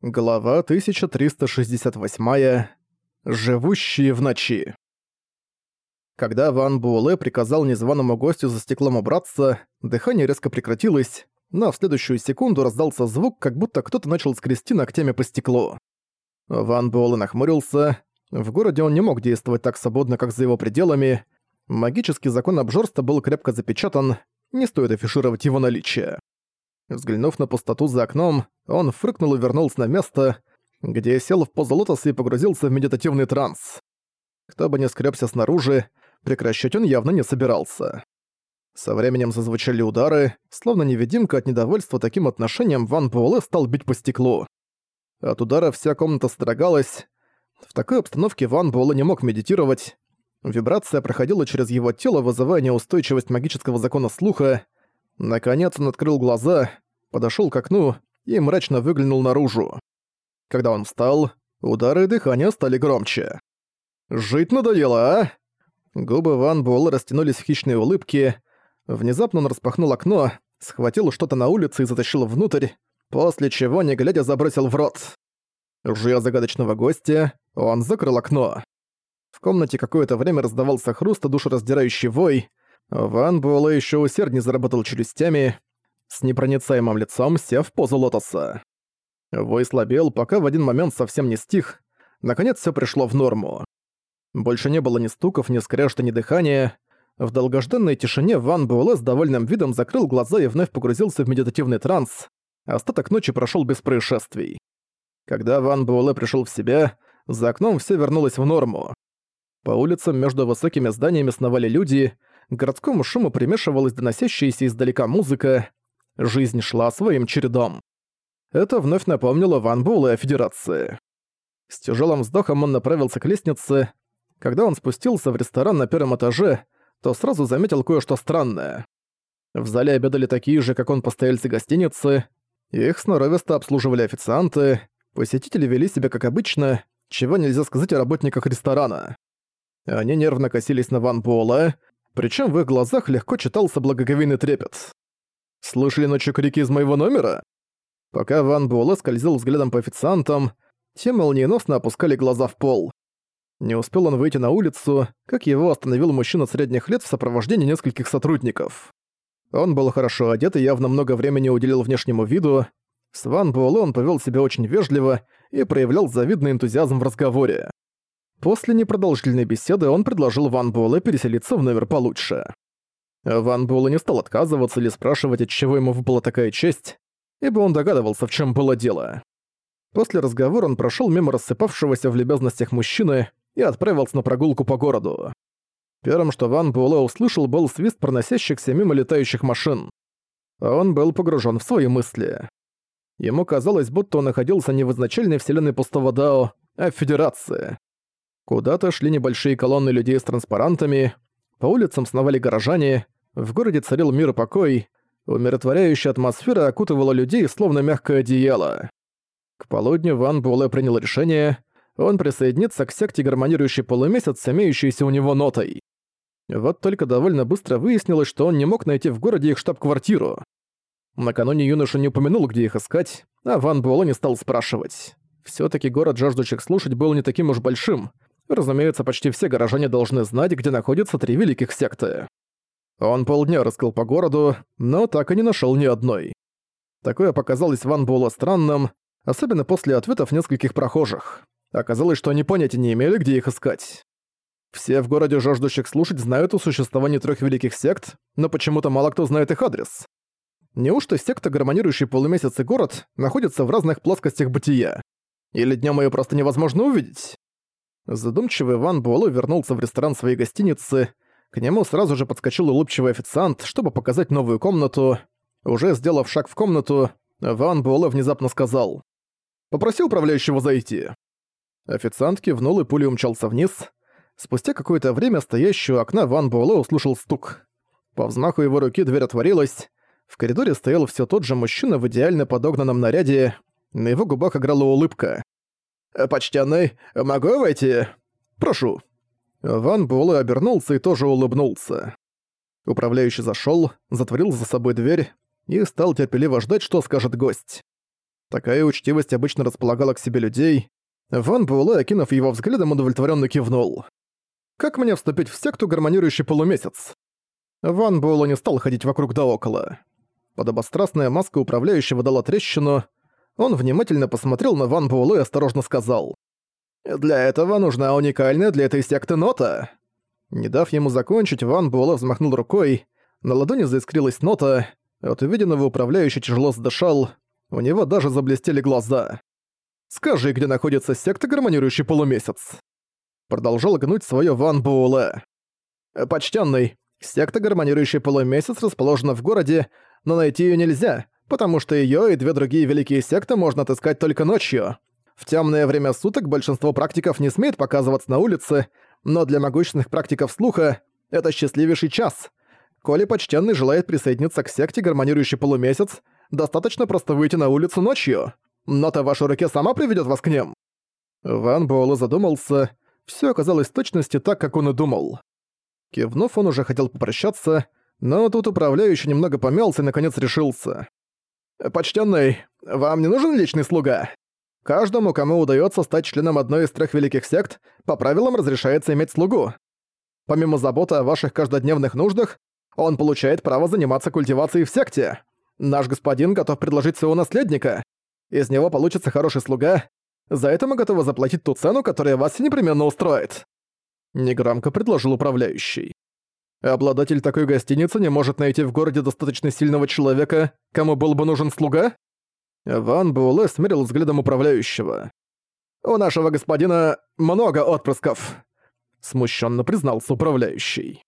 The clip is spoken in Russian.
Глава 1368. Живущие в ночи. Когда Ван Буэлэ приказал незваному гостю за стеклом убраться, дыхание резко прекратилось, но в следующую секунду раздался звук, как будто кто-то начал скрести ногтями по стеклу. Ван Буэлэ нахмурился. В городе он не мог действовать так свободно, как за его пределами. Магический закон обжорства был крепко запечатан, не стоит афишировать его наличие. Взглянув на пустоту за окном, он фрыкнул и вернулся на место, где сел в позу лотоса и погрузился в медитативный транс. Кто бы ни скрёбся снаружи, прекращать он явно не собирался. Со временем зазвучали удары, словно невидимка от недовольства таким отношением Ван Буэлэ стал бить по стеклу. От удара вся комната содрогалась. В такой обстановке Ван Буэлэ не мог медитировать. Вибрация проходила через его тело, вызывая неустойчивость магического закона слуха, Наконец он открыл глаза, подошёл к окну и мрачно выглянул наружу. Когда он встал, удары дыхания стали громче. «Жить надоело, а?» Губы Ван Буэлла растянулись в хищные улыбки. Внезапно он распахнул окно, схватил что-то на улице и затащил внутрь, после чего, не глядя, забросил в рот. Жуя загадочного гостя, он закрыл окно. В комнате какое-то время раздавался хруст и душераздирающий вой, Ван Буэлэ еще усерднее заработал челюстями, с непроницаемым лицом сев в позу лотоса. Вой слабел, пока в один момент совсем не стих. Наконец все пришло в норму. Больше не было ни стуков, ни скрежета, ни дыхания. В долгожданной тишине Ван Буэлэ с довольным видом закрыл глаза и вновь погрузился в медитативный транс. Остаток ночи прошел без происшествий. Когда Ван Буэлэ пришел в себя, за окном все вернулось в норму. По улицам между высокими зданиями сновали люди — к городскому шуму примешивалась доносящаяся издалека музыка. Жизнь шла своим чередом. Это вновь напомнило Ван Буэлэ о Федерации. С тяжелым вздохом он направился к лестнице. Когда он спустился в ресторан на первом этаже, то сразу заметил кое-что странное. В зале обедали такие же, как он, постояльцы гостиницы. Их сноровисто обслуживали официанты. Посетители вели себя как обычно, чего нельзя сказать о работниках ресторана. Они нервно косились на Ван Буэлэ, причем в их глазах легко читался благоговейный трепет. «Слышали ночью крики из моего номера?» Пока Ван Буэлэ скользил взглядом по официантам, те молниеносно опускали глаза в пол. Не успел он выйти на улицу, как его остановил мужчина средних лет в сопровождении нескольких сотрудников. Он был хорошо одет и явно много времени уделил внешнему виду. С Ван Буэлэ он повел себя очень вежливо и проявлял завидный энтузиазм в разговоре. После непродолжительной беседы он предложил Ван Буэлэ переселиться в номер получше. Ван Буэлэ не стал отказываться или спрашивать, от чего ему выпала такая честь, ибо он догадывался, в чем было дело. После разговора он прошел мимо рассыпавшегося в любезностях мужчины и отправился на прогулку по городу. Первым, что Ван Буэлэ услышал, был свист проносящихся мимо летающих машин. Он был погружен в свои мысли. Ему казалось, будто он находился не в изначальной вселенной пустого Дао, а в Федерации. Куда-то шли небольшие колонны людей с транспарантами, по улицам сновали горожане, в городе царил мир и покой, умиротворяющая атмосфера окутывала людей, словно мягкое одеяло. К полудню Ван Буэлэ принял решение, он присоединится к секте гармонирующий полумесяц с имеющейся у него нотой. Вот только довольно быстро выяснилось, что он не мог найти в городе их штаб-квартиру. Накануне юноша не упомянул, где их искать, а Ван Буэлэ не стал спрашивать. все таки город жаждущих слушать был не таким уж большим, Разумеется, почти все горожане должны знать, где находятся три великих секты. Он полдня рыскал по городу, но так и не нашел ни одной. Такое показалось Ван Буэлла странным, особенно после ответов нескольких прохожих. Оказалось, что они понятия не имели, где их искать. Все в городе жаждущих слушать знают о существовании трех великих сект, но почему-то мало кто знает их адрес. Неужто секта, гармонирующий полумесяц и город, находится в разных плоскостях бытия? Или днем ее просто невозможно увидеть? Задумчивый Ван Буэлэ вернулся в ресторан своей гостиницы. К нему сразу же подскочил улыбчивый официант, чтобы показать новую комнату. Уже сделав шаг в комнату, Ван Буэлэ внезапно сказал «Попроси управляющего зайти». Официант кивнул и пулей умчался вниз. Спустя какое-то время стоящий окна Ван Буэлэ услышал стук. По взмаху его руки дверь отворилась. В коридоре стоял все тот же мужчина в идеально подогнанном наряде. На его губах играла улыбка. «Почтенный, могу войти? Прошу». Ван Буэлэ обернулся и тоже улыбнулся. Управляющий зашёл, затворил за собой дверь и стал терпеливо ждать, что скажет гость. Такая учтивость обычно располагала к себе людей. Ван Буэлэ, окинув его взглядом, удовлетворенно кивнул. «Как мне вступить в секту, гармонирующий полумесяц?» Ван Буэлэ не стал ходить вокруг да около. Подобострастная маска управляющего дала трещину. Он внимательно посмотрел на Ван Буэлэ и осторожно сказал. «Для этого нужна уникальная для этой секты нота». Не дав ему закончить, Ван Буэлэ взмахнул рукой. На ладони заискрилась нота. От увиденного управляющий тяжело задышал. У него даже заблестели глаза. «Скажи, где находится секта, гармонирующий полумесяц?» Продолжал гнуть своё Ван Буэлэ. «Почтенный, секта, гармонирующий полумесяц, расположена в городе, но найти её нельзя, потому что её и две другие великие секты можно отыскать только ночью. В тёмное время суток большинство практиков не смеет показываться на улице, но для могущественных практиков слуха это счастливейший час. Коли почтенный желает присоединиться к секте, гармонирующий полумесяц, достаточно просто выйти на улицу ночью. Нота в вашей руке сама приведет вас к ним». Ван Буэлэ задумался. Все оказалось в точности так, как он и думал. Кивнув, он уже хотел попрощаться, но тут управляющий немного помялся и наконец решился. «Почтенный, вам не нужен личный слуга? Каждому, кому удается стать членом одной из трех великих сект, по правилам разрешается иметь слугу. Помимо заботы о ваших каждодневных нуждах, он получает право заниматься культивацией в секте. Наш господин готов предложить своего наследника. Из него получится хороший слуга. За это мы готовы заплатить ту цену, которая вас непременно устроит». Негромко предложил управляющий. Обладатель такой гостиницы не может найти в городе достаточно сильного человека, кому был бы нужен слуга? Ван Буэлэ смерил взглядом управляющего. «У нашего господина много отпрысков», — смущенно признался управляющий.